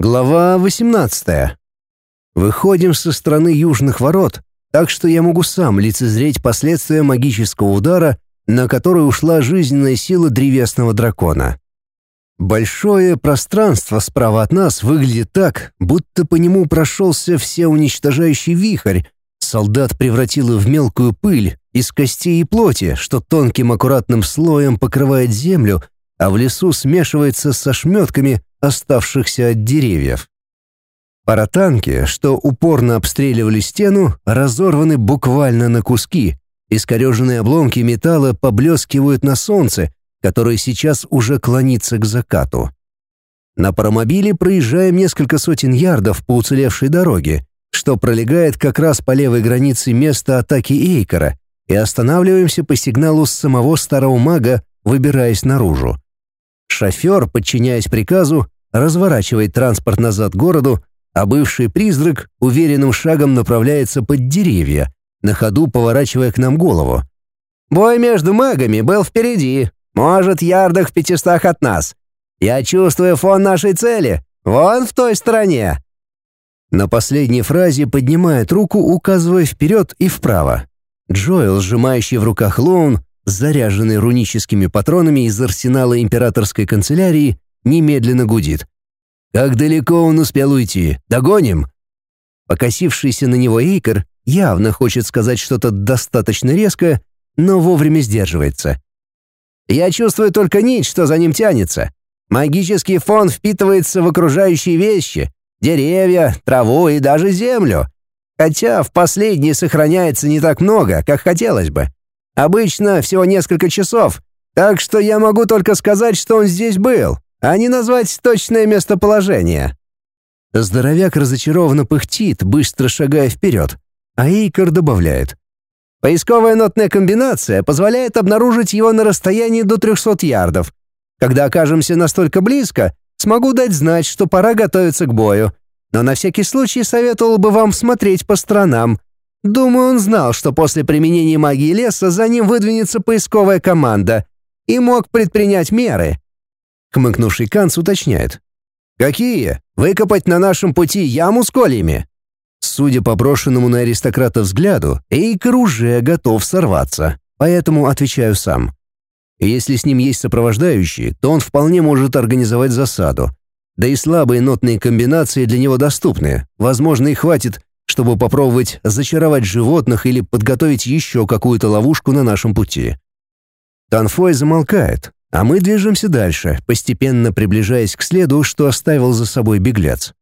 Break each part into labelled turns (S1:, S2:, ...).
S1: Глава 18. Выходим со стороны южных ворот, так что я могу сам лицезреть последствия магического удара, на который ушла жизненная сила древесного дракона. Большое пространство справа от нас выглядит так, будто по нему прошелся всеуничтожающий вихрь, солдат превратило в мелкую пыль из костей и плоти, что тонким аккуратным слоем покрывает землю, а в лесу смешивается со шметками оставшихся от деревьев. Паратанки, что упорно обстреливали стену, разорваны буквально на куски. Искореженные обломки металла поблескивают на солнце, которое сейчас уже клонится к закату. На паромобиле проезжаем несколько сотен ярдов по уцелевшей дороге, что пролегает как раз по левой границе места атаки Эйкора, и останавливаемся по сигналу с самого старого мага, выбираясь наружу. Шофер, подчиняясь приказу, разворачивает транспорт назад к городу, а бывший призрак уверенным шагом направляется под деревья, на ходу поворачивая к нам голову. «Бой между магами был впереди, может, ярдах в пятистах от нас. Я чувствую фон нашей цели, вон в той стороне». На последней фразе поднимает руку, указывая вперед и вправо. Джоэл, сжимающий в руках лоун, заряженный руническими патронами из арсенала императорской канцелярии, немедленно гудит. «Как далеко он успел уйти? Догоним?» Покосившийся на него Эйкер явно хочет сказать что-то достаточно резкое, но вовремя сдерживается. «Я чувствую только нить, что за ним тянется. Магический фон впитывается в окружающие вещи, деревья, траву и даже землю. Хотя в последней сохраняется не так много, как хотелось бы. Обычно всего несколько часов, так что я могу только сказать, что он здесь был, а не назвать точное местоположение». Здоровяк разочарованно пыхтит, быстро шагая вперед, а Эйкер добавляет. «Поисковая нотная комбинация позволяет обнаружить его на расстоянии до 300 ярдов. Когда окажемся настолько близко, смогу дать знать, что пора готовиться к бою. Но на всякий случай советовал бы вам смотреть по сторонам, Думаю, он знал, что после применения магии леса за ним выдвинется поисковая команда и мог предпринять меры. Хмыкнувший Канц уточняет. «Какие? Выкопать на нашем пути яму с кольями?» Судя по брошенному на аристократа взгляду, Эйкер уже готов сорваться, поэтому отвечаю сам. Если с ним есть сопровождающий, то он вполне может организовать засаду. Да и слабые нотные комбинации для него доступны. Возможно, и хватит чтобы попробовать зачаровать животных или подготовить еще какую-то ловушку на нашем пути. Танфой замолкает, а мы движемся дальше, постепенно приближаясь к следу, что оставил за собой беглец.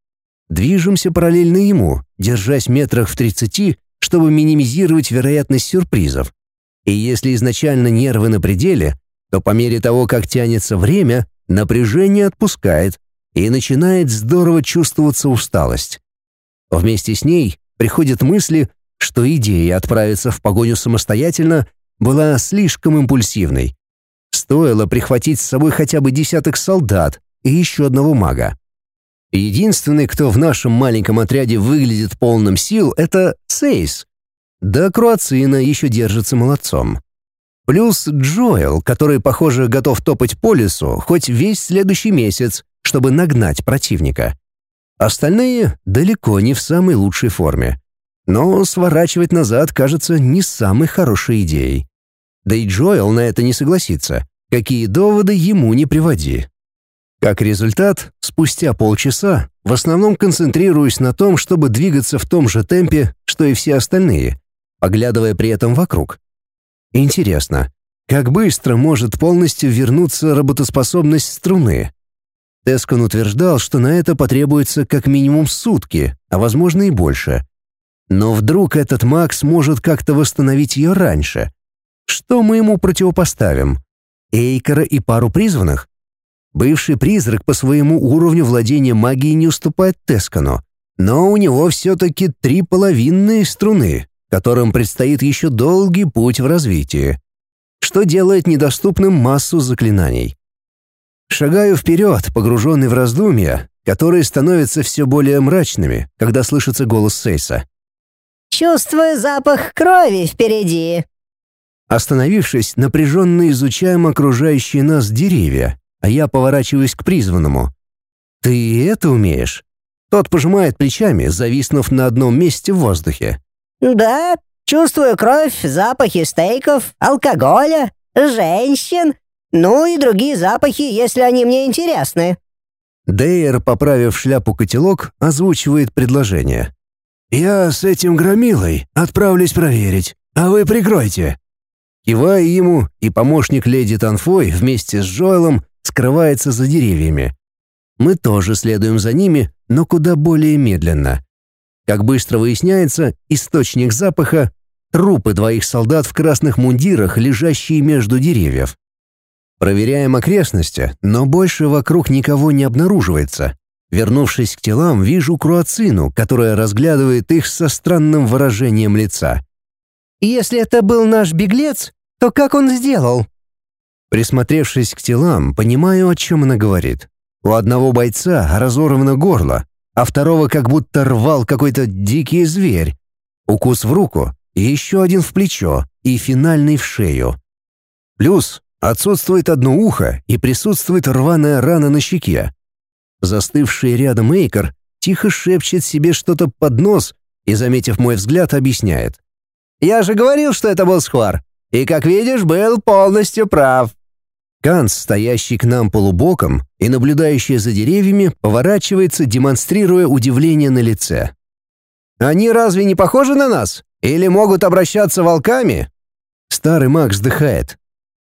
S1: Движемся параллельно ему, держась метрах в тридцати, чтобы минимизировать вероятность сюрпризов. И если изначально нервы на пределе, то по мере того, как тянется время, напряжение отпускает, и начинает здорово чувствоваться усталость. Вместе с ней приходят мысли, что идея отправиться в погоню самостоятельно была слишком импульсивной. Стоило прихватить с собой хотя бы десяток солдат и еще одного мага. Единственный, кто в нашем маленьком отряде выглядит полным сил, это Сейс. Да Круацина еще держится молодцом. Плюс Джоэл, который, похоже, готов топать по лесу хоть весь следующий месяц, чтобы нагнать противника. Остальные далеко не в самой лучшей форме. Но сворачивать назад кажется не самой хорошей идеей. Да и Джоэл на это не согласится. Какие доводы ему не приводи. Как результат, спустя полчаса в основном концентрируюсь на том, чтобы двигаться в том же темпе, что и все остальные, поглядывая при этом вокруг. Интересно, как быстро может полностью вернуться работоспособность струны? Тескон утверждал, что на это потребуется как минимум сутки, а возможно и больше. Но вдруг этот маг сможет как-то восстановить ее раньше? Что мы ему противопоставим? Эйкора и пару призванных? Бывший призрак по своему уровню владения магией не уступает Тескану, но у него все-таки три половинные струны, которым предстоит еще долгий путь в развитии, что делает недоступным массу заклинаний. Шагаю вперед, погруженный в раздумья, которые становятся все более мрачными, когда слышится голос Сейса.
S2: «Чувствую запах крови впереди».
S1: Остановившись, напряженно изучаем окружающие нас деревья, а я поворачиваюсь к призванному. «Ты это умеешь?» Тот пожимает плечами, зависнув на одном месте в воздухе.
S2: «Да, чувствую кровь, запахи стейков, алкоголя, женщин, ну и другие запахи, если они мне интересны».
S1: Дейер, поправив шляпу-котелок, озвучивает предложение. «Я с этим громилой отправлюсь проверить, а вы прикройте». Кивая ему, и помощник леди Танфой вместе с Джоэлом скрывается за деревьями. Мы тоже следуем за ними, но куда более медленно. Как быстро выясняется, источник запаха — трупы двоих солдат в красных мундирах, лежащие между деревьев. Проверяем окрестности, но больше вокруг никого не обнаруживается. Вернувшись к телам, вижу Круацину, которая разглядывает их со странным выражением лица.
S2: «Если это был наш беглец, то как он сделал?»
S1: Присмотревшись к телам, понимаю, о чем она говорит. У одного бойца разорвано горло, а второго как будто рвал какой-то дикий зверь. Укус в руку, еще один в плечо и финальный в шею. Плюс отсутствует одно ухо и присутствует рваная рана на щеке. Застывший рядом Эйкер тихо шепчет себе что-то под нос и, заметив мой взгляд, объясняет. «Я же говорил, что это был Схвар. И, как видишь, был полностью прав». Канс, стоящий к нам полубоком и наблюдающий за деревьями, поворачивается, демонстрируя удивление на лице. «Они разве не похожи на нас? Или могут обращаться волками?» Старый маг вздыхает.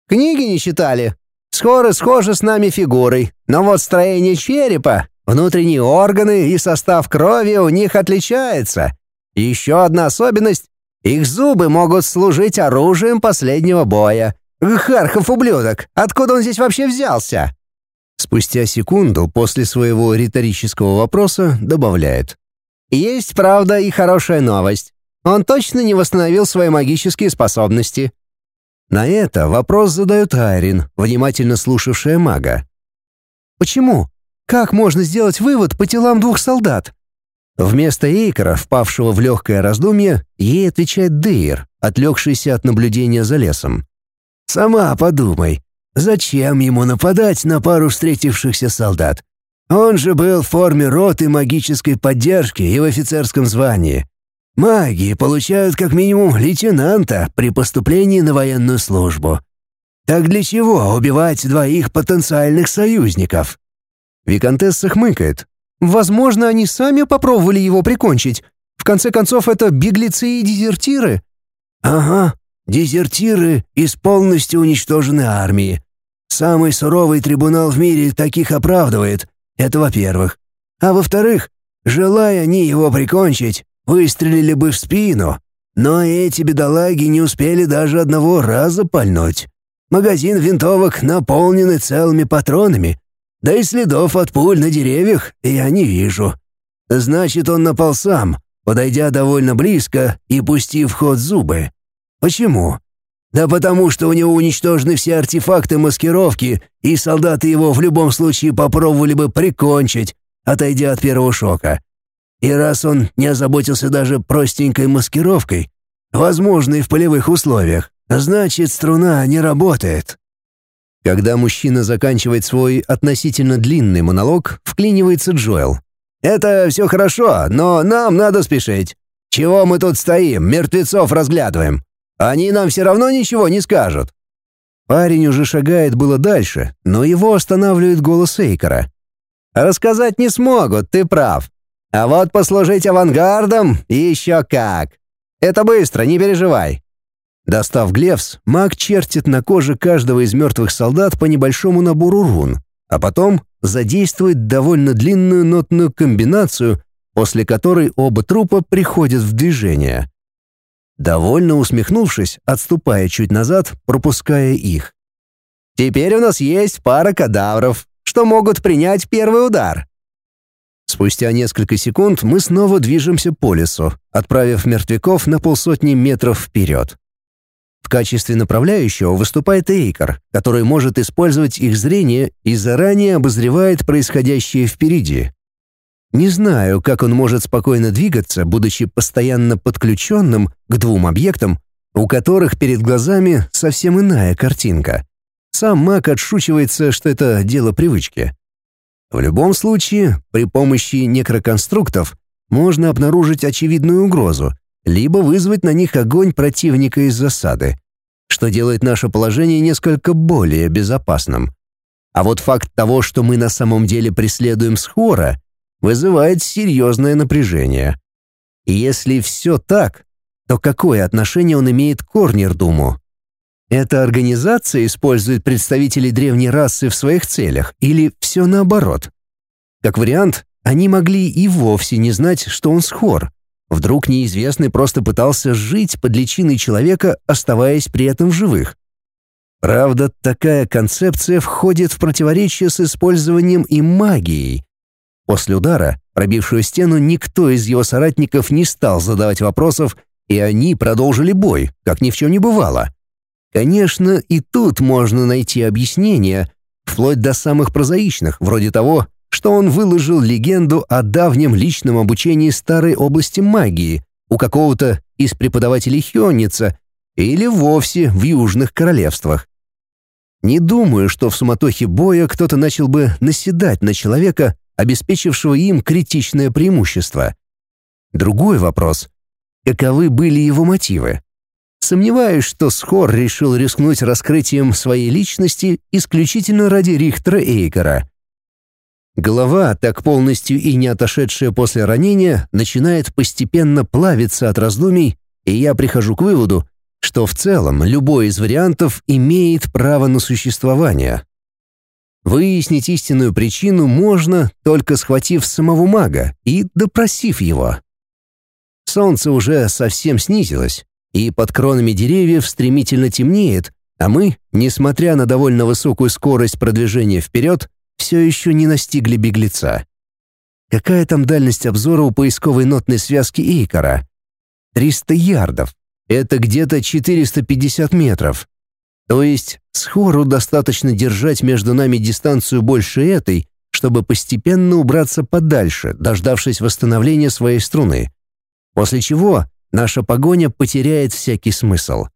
S1: «Книги не читали. Скоро схожи с нами фигурой, но вот строение черепа, внутренние органы и состав крови у них отличается. еще одна особенность их зубы могут служить оружием последнего боя. Хархов ублюдок, откуда он здесь вообще взялся? Спустя секунду после своего риторического вопроса добавляет. Есть, правда, и хорошая новость. Он точно не восстановил свои магические способности. На это вопрос задает Айрин, внимательно слушавшая мага. Почему? Как можно сделать вывод по телам двух солдат? Вместо Эйкера, впавшего в легкое раздумье, ей отвечает Дейр, отвлекшийся от наблюдения за лесом. «Сама подумай, зачем ему нападать на пару встретившихся солдат? Он же был в форме роты магической поддержки и в офицерском звании. Маги получают как минимум лейтенанта при поступлении на военную службу. Так для чего убивать двоих потенциальных союзников?» Викантесса хмыкает, Возможно, они сами попробовали его прикончить. В конце концов, это беглецы и дезертиры. Ага, дезертиры из полностью уничтоженной армии. Самый суровый трибунал в мире таких оправдывает. Это во-первых. А во-вторых, желая они его прикончить, выстрелили бы в спину. Но эти бедолаги не успели даже одного раза пальнуть. Магазин винтовок наполнены целыми патронами, да и следов от пуль на деревьях я не вижу. Значит, он напал сам, подойдя довольно близко и пустив в ход зубы. Почему? Да потому что у него уничтожены все артефакты маскировки, и солдаты его в любом случае попробовали бы прикончить, отойдя от первого шока. И раз он не озаботился даже простенькой маскировкой, возможной в полевых условиях, значит, струна не работает. Когда мужчина заканчивает свой относительно длинный монолог, вклинивается Джоэл. «Это все хорошо, но нам надо спешить. Чего мы тут стоим, мертвецов разглядываем? Они нам все равно ничего не скажут». Парень уже шагает было дальше, но его останавливает голос Эйкера. «Рассказать не смогут, ты прав. А вот послужить авангардом еще как. Это быстро, не переживай. Достав глевс, маг чертит на коже каждого из мертвых солдат по небольшому набору рун, а потом задействует довольно длинную нотную комбинацию, после которой оба трупа приходят в движение. Довольно усмехнувшись, отступая чуть назад, пропуская их. «Теперь у нас есть пара кадавров, что могут принять первый удар». Спустя несколько секунд мы снова движемся по лесу, отправив мертвяков на полсотни метров вперед. В качестве направляющего выступает Эйкер, который может использовать их зрение и заранее обозревает происходящее впереди. Не знаю, как он может спокойно двигаться, будучи постоянно подключенным к двум объектам, у которых перед глазами совсем иная картинка. Сам маг отшучивается, что это дело привычки. В любом случае, при помощи некроконструктов можно обнаружить очевидную угрозу, либо вызвать на них огонь противника из засады, что делает наше положение несколько более безопасным. А вот факт того, что мы на самом деле преследуем Схора, вызывает серьезное напряжение. И если все так, то какое отношение он имеет к Корнердуму? Эта организация использует представителей древней расы в своих целях или все наоборот? Как вариант, они могли и вовсе не знать, что он схор. Вдруг неизвестный просто пытался жить под личиной человека, оставаясь при этом в живых. Правда, такая концепция входит в противоречие с использованием и магией. После удара, пробившую стену, никто из его соратников не стал задавать вопросов, и они продолжили бой, как ни в чем не бывало. Конечно, и тут можно найти объяснение, вплоть до самых прозаичных, вроде того, что он выложил легенду о давнем личном обучении старой области магии у какого-то из преподавателей Хённица или вовсе в Южных Королевствах. Не думаю, что в суматохе боя кто-то начал бы наседать на человека, обеспечившего им критичное преимущество. Другой вопрос — каковы были его мотивы? Сомневаюсь, что Схор решил рискнуть раскрытием своей личности исключительно ради Рихтера Эйкера. Голова, так полностью и не отошедшая после ранения, начинает постепенно плавиться от раздумий, и я прихожу к выводу, что в целом любой из вариантов имеет право на существование. Выяснить истинную причину можно, только схватив самого мага и допросив его. Солнце уже совсем снизилось, и под кронами деревьев стремительно темнеет, а мы, несмотря на довольно высокую скорость продвижения вперед, все еще не настигли беглеца. Какая там дальность обзора у поисковой нотной связки Икара? 300 ярдов. Это где-то 450 метров. То есть схору достаточно держать между нами дистанцию больше этой, чтобы постепенно убраться подальше, дождавшись восстановления своей струны. После чего наша погоня потеряет всякий смысл.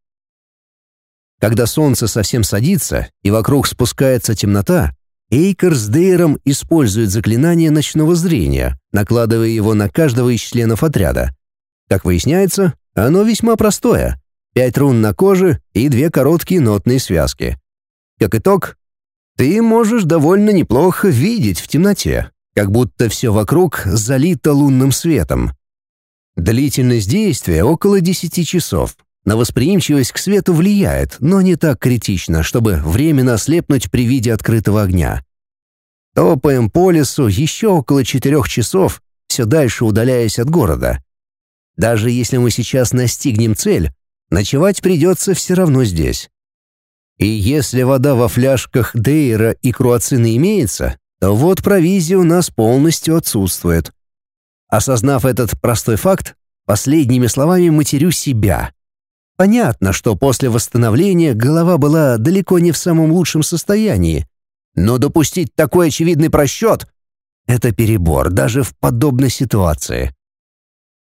S1: Когда солнце совсем садится и вокруг спускается темнота, Эйкер с Дейром используют заклинание ночного зрения, накладывая его на каждого из членов отряда. Как выясняется, оно весьма простое. Пять рун на коже и две короткие нотные связки. Как итог, ты можешь довольно неплохо видеть в темноте, как будто все вокруг залито лунным светом. Длительность действия около 10 часов, на восприимчивость к свету влияет, но не так критично, чтобы временно ослепнуть при виде открытого огня. Топаем по лесу еще около четырех часов, все дальше удаляясь от города. Даже если мы сейчас настигнем цель, ночевать придется все равно здесь. И если вода во фляжках Дейра и Круацина имеется, то вот провизия у нас полностью отсутствует. Осознав этот простой факт, последними словами матерю себя. Понятно, что после восстановления голова была далеко не в самом лучшем состоянии, но допустить такой очевидный просчет — это перебор даже в подобной ситуации.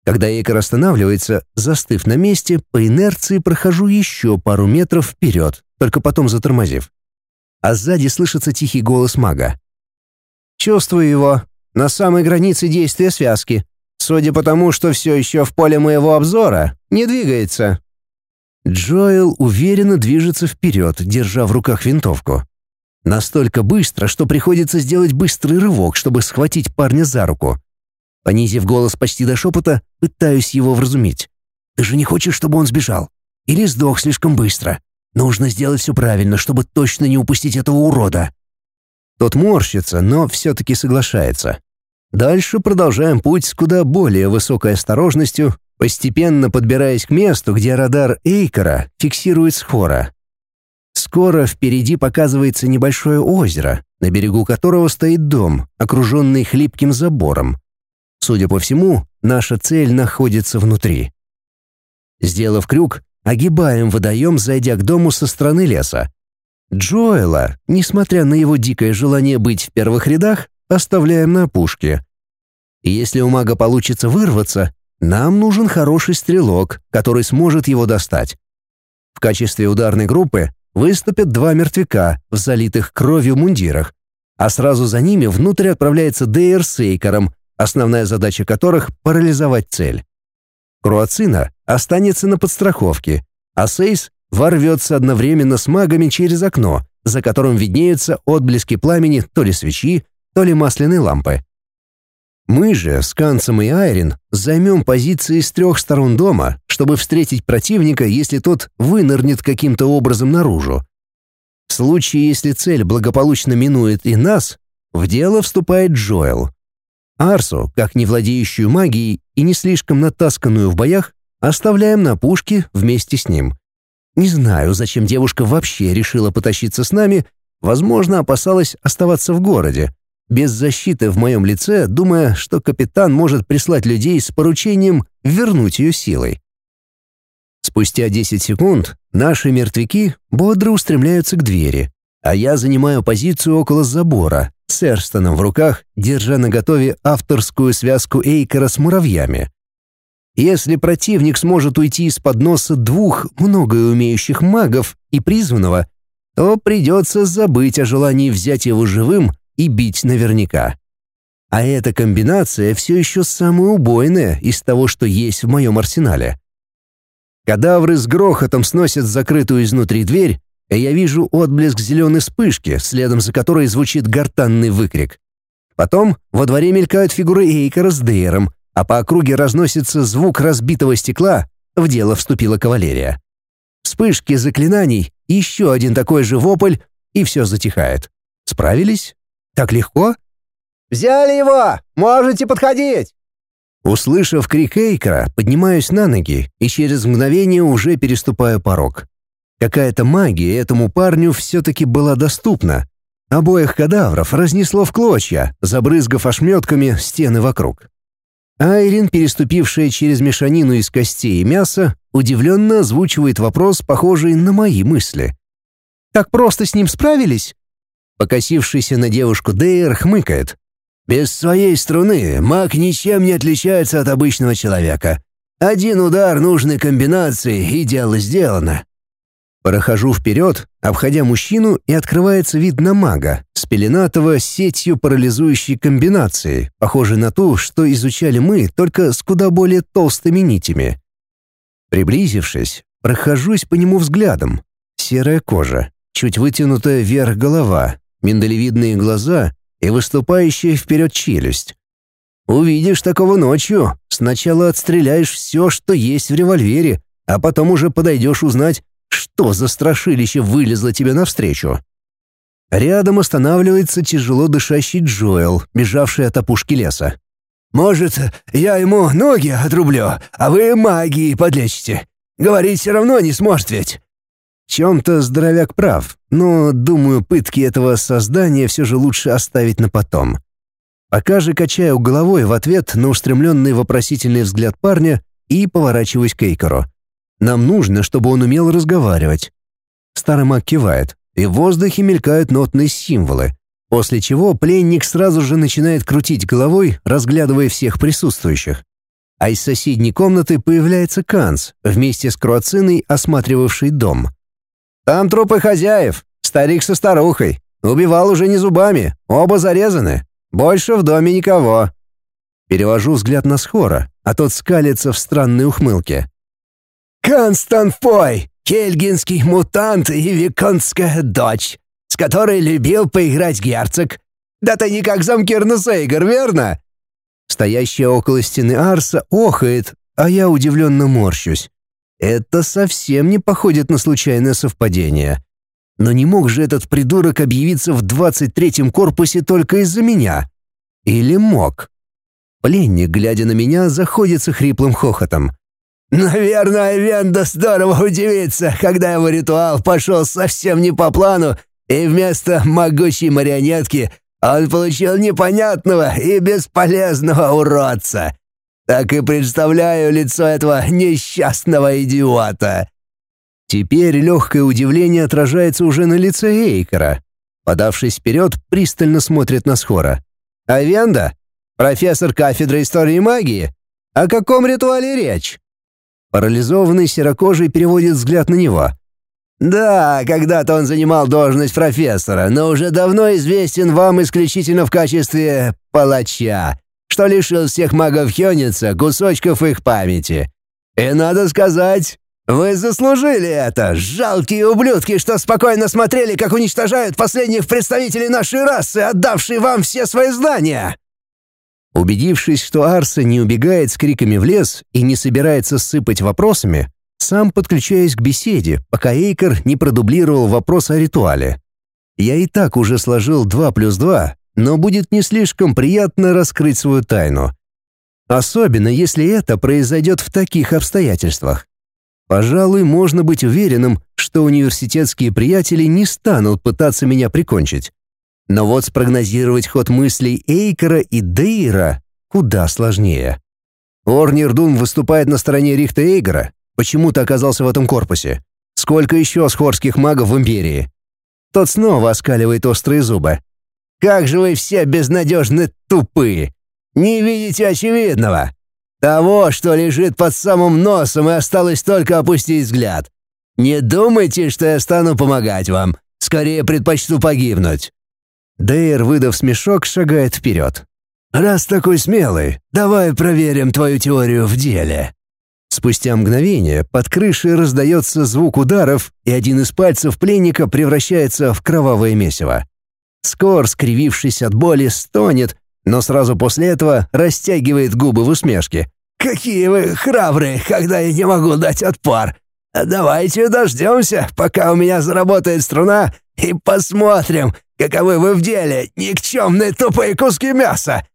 S1: Когда Эйкер останавливается, застыв на месте, по инерции прохожу еще пару метров вперед, только потом затормозив. А сзади слышится тихий голос мага. «Чувствую его. На самой границе действия связки. Судя по тому, что все еще в поле моего обзора, не двигается. Джоэл уверенно движется вперед, держа в руках винтовку. Настолько быстро, что приходится сделать быстрый рывок, чтобы схватить парня за руку. Понизив голос почти до шепота, пытаюсь его вразумить. «Ты же не хочешь, чтобы он сбежал? Или сдох слишком быстро? Нужно сделать все правильно, чтобы точно не упустить этого урода». Тот морщится, но все-таки соглашается. Дальше продолжаем путь с куда более высокой осторожностью постепенно подбираясь к месту, где радар Эйкера фиксирует схора. Скоро впереди показывается небольшое озеро, на берегу которого стоит дом, окруженный хлипким забором. Судя по всему, наша цель находится внутри. Сделав крюк, огибаем водоем, зайдя к дому со стороны леса. Джоэла, несмотря на его дикое желание быть в первых рядах, оставляем на опушке. Если у мага получится вырваться, нам нужен хороший стрелок, который сможет его достать. В качестве ударной группы выступят два мертвяка в залитых кровью мундирах. а сразу за ними внутрь отправляется Дейр с Эйкером, основная задача которых — парализовать цель. Круацина останется на подстраховке, а Сейс ворвется одновременно с магами через окно, за которым виднеются отблески пламени то ли свечи, то ли масляной лампы. Мы же с Канцем и Айрин займем позиции с трех сторон дома, чтобы встретить противника, если тот вынырнет каким-то образом наружу. В случае, если цель благополучно минует и нас, в дело вступает Джоэл. Арсу, как не владеющую магией и не слишком натасканную в боях, оставляем на пушке вместе с ним. Не знаю, зачем девушка вообще решила потащиться с нами, возможно, опасалась оставаться в городе, без защиты в моем лице, думая, что капитан может прислать людей с поручением вернуть ее силой. Спустя 10 секунд наши мертвяки бодро устремляются к двери, а я занимаю позицию около забора, с Эрстоном в руках, держа наготове авторскую связку Эйкера с муравьями. Если противник сможет уйти из-под носа двух многое умеющих магов и призванного, то придется забыть о желании взять его живым и бить наверняка. А эта комбинация все еще самая убойная из того, что есть в моем арсенале. Кадавры с грохотом сносят закрытую изнутри дверь, и я вижу отблеск зеленой вспышки, следом за которой звучит гортанный выкрик. Потом во дворе мелькают фигуры Эйкера с Дейером, а по округе разносится звук разбитого стекла, в дело вступила кавалерия. Вспышки заклинаний, еще один такой же вопль, и все затихает. Справились? Так легко?
S3: «Взяли его! Можете подходить!»
S1: Услышав крик Эйкера, поднимаюсь на ноги и через мгновение уже переступаю порог. Какая-то магия этому парню все-таки была доступна. Обоих кадавров разнесло в клочья, забрызгав ошметками стены вокруг. Айрин, переступившая через мешанину из костей и мяса, удивленно озвучивает вопрос, похожий на мои мысли. «Так просто с ним справились?» Покосившийся на девушку Дейр хмыкает. «Без своей струны маг ничем не отличается от обычного человека. Один удар нужной комбинации, и дело сделано». Прохожу вперед, обходя мужчину, и открывается вид на мага, спеленатого сетью парализующей комбинации, похожей на ту, что изучали мы, только с куда более толстыми нитями. Приблизившись, прохожусь по нему взглядом. Серая кожа, чуть вытянутая вверх голова, миндалевидные глаза и выступающая вперед челюсть. Увидишь такого ночью, сначала отстреляешь все, что есть в револьвере, а потом уже подойдешь узнать, что за страшилище вылезло тебе навстречу. Рядом останавливается тяжело дышащий Джоэл, бежавший от опушки леса. «Может, я ему ноги отрублю, а вы магией подлечите? Говорить все равно не сможет ведь». Чем-то здоровяк прав, но, думаю, пытки этого создания все же лучше оставить на потом. Пока же качаю головой в ответ на устремленный вопросительный взгляд парня и поворачиваюсь к Эйкору. Нам нужно, чтобы он умел разговаривать. Старый маг кивает, и в воздухе мелькают нотные символы, после чего пленник сразу же начинает крутить головой, разглядывая всех присутствующих. А из соседней комнаты появляется Канц, вместе с Круациной, осматривавший дом. Там трупы хозяев, старик со старухой. Убивал уже не зубами, оба зарезаны. Больше в доме никого. Перевожу взгляд на Схора, а тот скалится в странной ухмылке. «Констанфой, кельгинский мутант и виконтская дочь, с которой любил поиграть герцог. Да ты не как замкирна Сейгар, верно?» Стоящая около стены Арса охает, а я удивленно морщусь. Это совсем не походит на случайное совпадение. Но не мог же этот придурок объявиться в 23-м корпусе только из-за меня. Или мог? Пленник, глядя на меня, заходится хриплым хохотом. «Наверное, Венда здорово удивится, когда его ритуал пошел совсем не по плану, и вместо могучей марионетки он получил непонятного и бесполезного уродца. Так и представляю лицо этого несчастного идиота. Теперь легкое удивление отражается уже на лице Эйкера. Подавшись вперед, пристально смотрит на Схора. «А Венда? Профессор кафедры истории магии? О каком ритуале речь?» Парализованный серокожий переводит взгляд на него. Да, когда-то он занимал должность профессора, но уже давно известен вам исключительно в качестве палача, что лишил всех магов Хёница кусочков их памяти. И надо сказать, вы заслужили это, жалкие ублюдки, что спокойно смотрели, как уничтожают последних представителей нашей расы, отдавшие вам все свои знания. Убедившись, что Арса не убегает с криками в лес и не собирается сыпать вопросами, сам подключаюсь к беседе, пока Эйкер не продублировал вопрос о ритуале. Я и так уже сложил 2 плюс 2, но будет не слишком приятно раскрыть свою тайну. Особенно, если это произойдет в таких обстоятельствах. Пожалуй, можно быть уверенным, что университетские приятели не станут пытаться меня прикончить. Но вот спрогнозировать ход мыслей Эйкера и Дейра куда сложнее. Орнир Дун выступает на стороне Рихта Эйгера, почему-то оказался в этом корпусе. Сколько еще схорских магов в Империи? Тот снова оскаливает острые зубы. «Как же вы все безнадежны тупые! Не видите очевидного! Того, что лежит под самым носом, и осталось только опустить взгляд. Не думайте, что я стану помогать вам. Скорее предпочту погибнуть». Дейр, выдав смешок, шагает вперед. «Раз такой смелый, давай проверим твою теорию в деле». Спустя мгновение под крышей раздается звук ударов, и один из пальцев пленника превращается в кровавое месиво. Скор, скривившись от боли, стонет, но сразу после этого растягивает губы в усмешке. «Какие вы храбрые, когда я не могу дать отпор! Давайте дождемся, пока у меня заработает струна, и посмотрим, каковы вы в деле, никчемные тупые куски мяса!»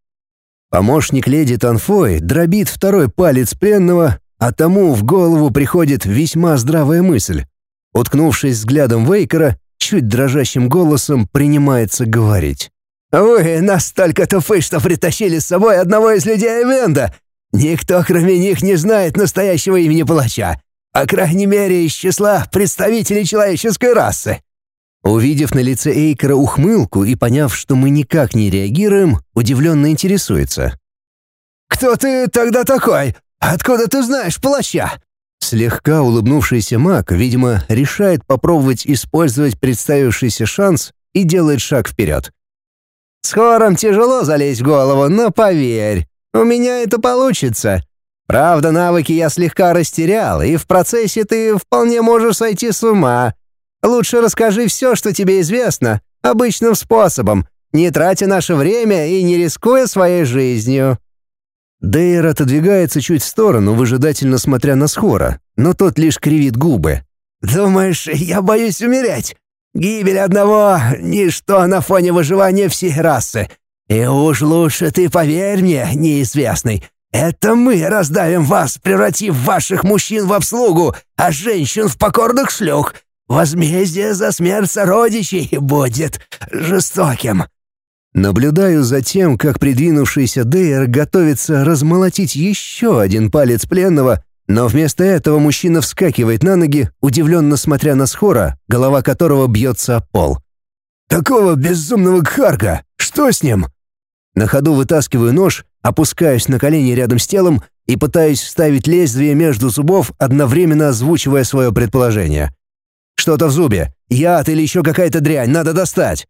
S1: Помощник леди Танфой дробит второй палец пленного, а тому в голову приходит весьма здравая мысль. Уткнувшись взглядом Вейкера, чуть дрожащим голосом принимается говорить. «Вы настолько тупы, что притащили с собой одного из людей Эвенда. Никто, кроме них, не знает настоящего имени палача. По крайней мере, из числа представителей человеческой расы». Увидев на лице Эйкера ухмылку и поняв, что мы никак не реагируем, удивленно интересуется. «Кто ты тогда такой? Откуда ты знаешь палача?» Слегка улыбнувшийся маг, видимо, решает попробовать использовать представившийся шанс и делает шаг вперед. «С хором тяжело залезть в голову, но поверь, у меня это получится. Правда, навыки я слегка растерял, и в процессе ты вполне можешь сойти с ума. Лучше расскажи все, что тебе известно, обычным способом, не тратя наше время и не рискуя своей жизнью». Дейр отодвигается чуть в сторону, выжидательно смотря на Схора, но тот лишь кривит губы. «Думаешь, я боюсь умереть? Гибель одного — ничто на фоне выживания всей расы. И уж лучше ты поверь мне, неизвестный, это мы раздавим вас, превратив ваших мужчин в обслугу, а женщин в покорных шлюх. Возмездие за смерть сородичей будет жестоким». Наблюдаю за тем, как придвинувшийся Дейр готовится размолотить еще один палец пленного, но вместо этого мужчина вскакивает на ноги, удивленно смотря на Схора, голова которого бьется о пол. «Такого безумного кхарка! Что с ним?» На ходу вытаскиваю нож, опускаюсь на колени рядом с телом и пытаюсь вставить лезвие между зубов, одновременно озвучивая свое предположение. «Что-то в зубе! Яд или еще какая-то дрянь, надо достать!»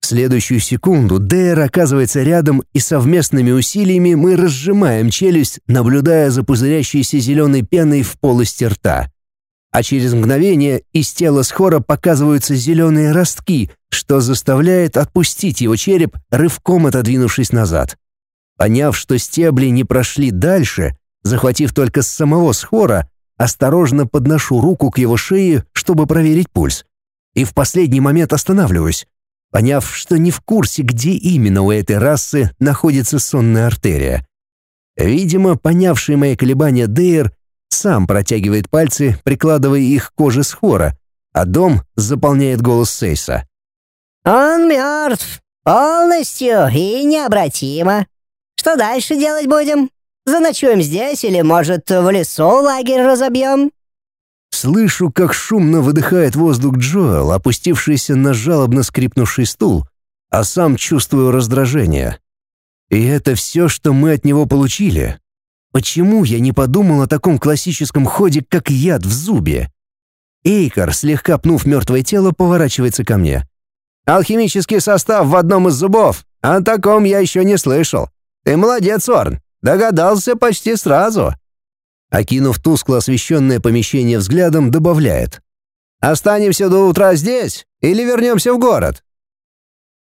S1: В следующую секунду Дейр оказывается рядом, и совместными усилиями мы разжимаем челюсть, наблюдая за пузырящейся зеленой пеной в полости рта. А через мгновение из тела Схора показываются зеленые ростки, что заставляет отпустить его череп, рывком отодвинувшись назад. Поняв, что стебли не прошли дальше, захватив только самого Схора, осторожно подношу руку к его шее, чтобы проверить пульс. И в последний момент останавливаюсь поняв, что не в курсе, где именно у этой расы находится сонная артерия. Видимо, понявший мои колебания Дейр сам протягивает пальцы, прикладывая их к коже схора, а дом заполняет голос Сейса.
S2: «Он мертв. Полностью и необратимо. Что дальше делать будем? Заночуем здесь или, может, в лесу лагерь разобьем?»
S1: Слышу, как шумно выдыхает воздух Джоэл, опустившийся на жалобно скрипнувший стул, а сам чувствую раздражение. И это все, что мы от него получили. Почему я не подумал о таком классическом ходе, как яд в зубе? Эйкар, слегка пнув мертвое тело, поворачивается ко мне. «Алхимический состав в одном из зубов. О таком я еще не слышал. Ты молодец, Орн. Догадался почти сразу». Окинув тускло освещенное помещение взглядом, добавляет. «Останемся до утра здесь или вернемся в город?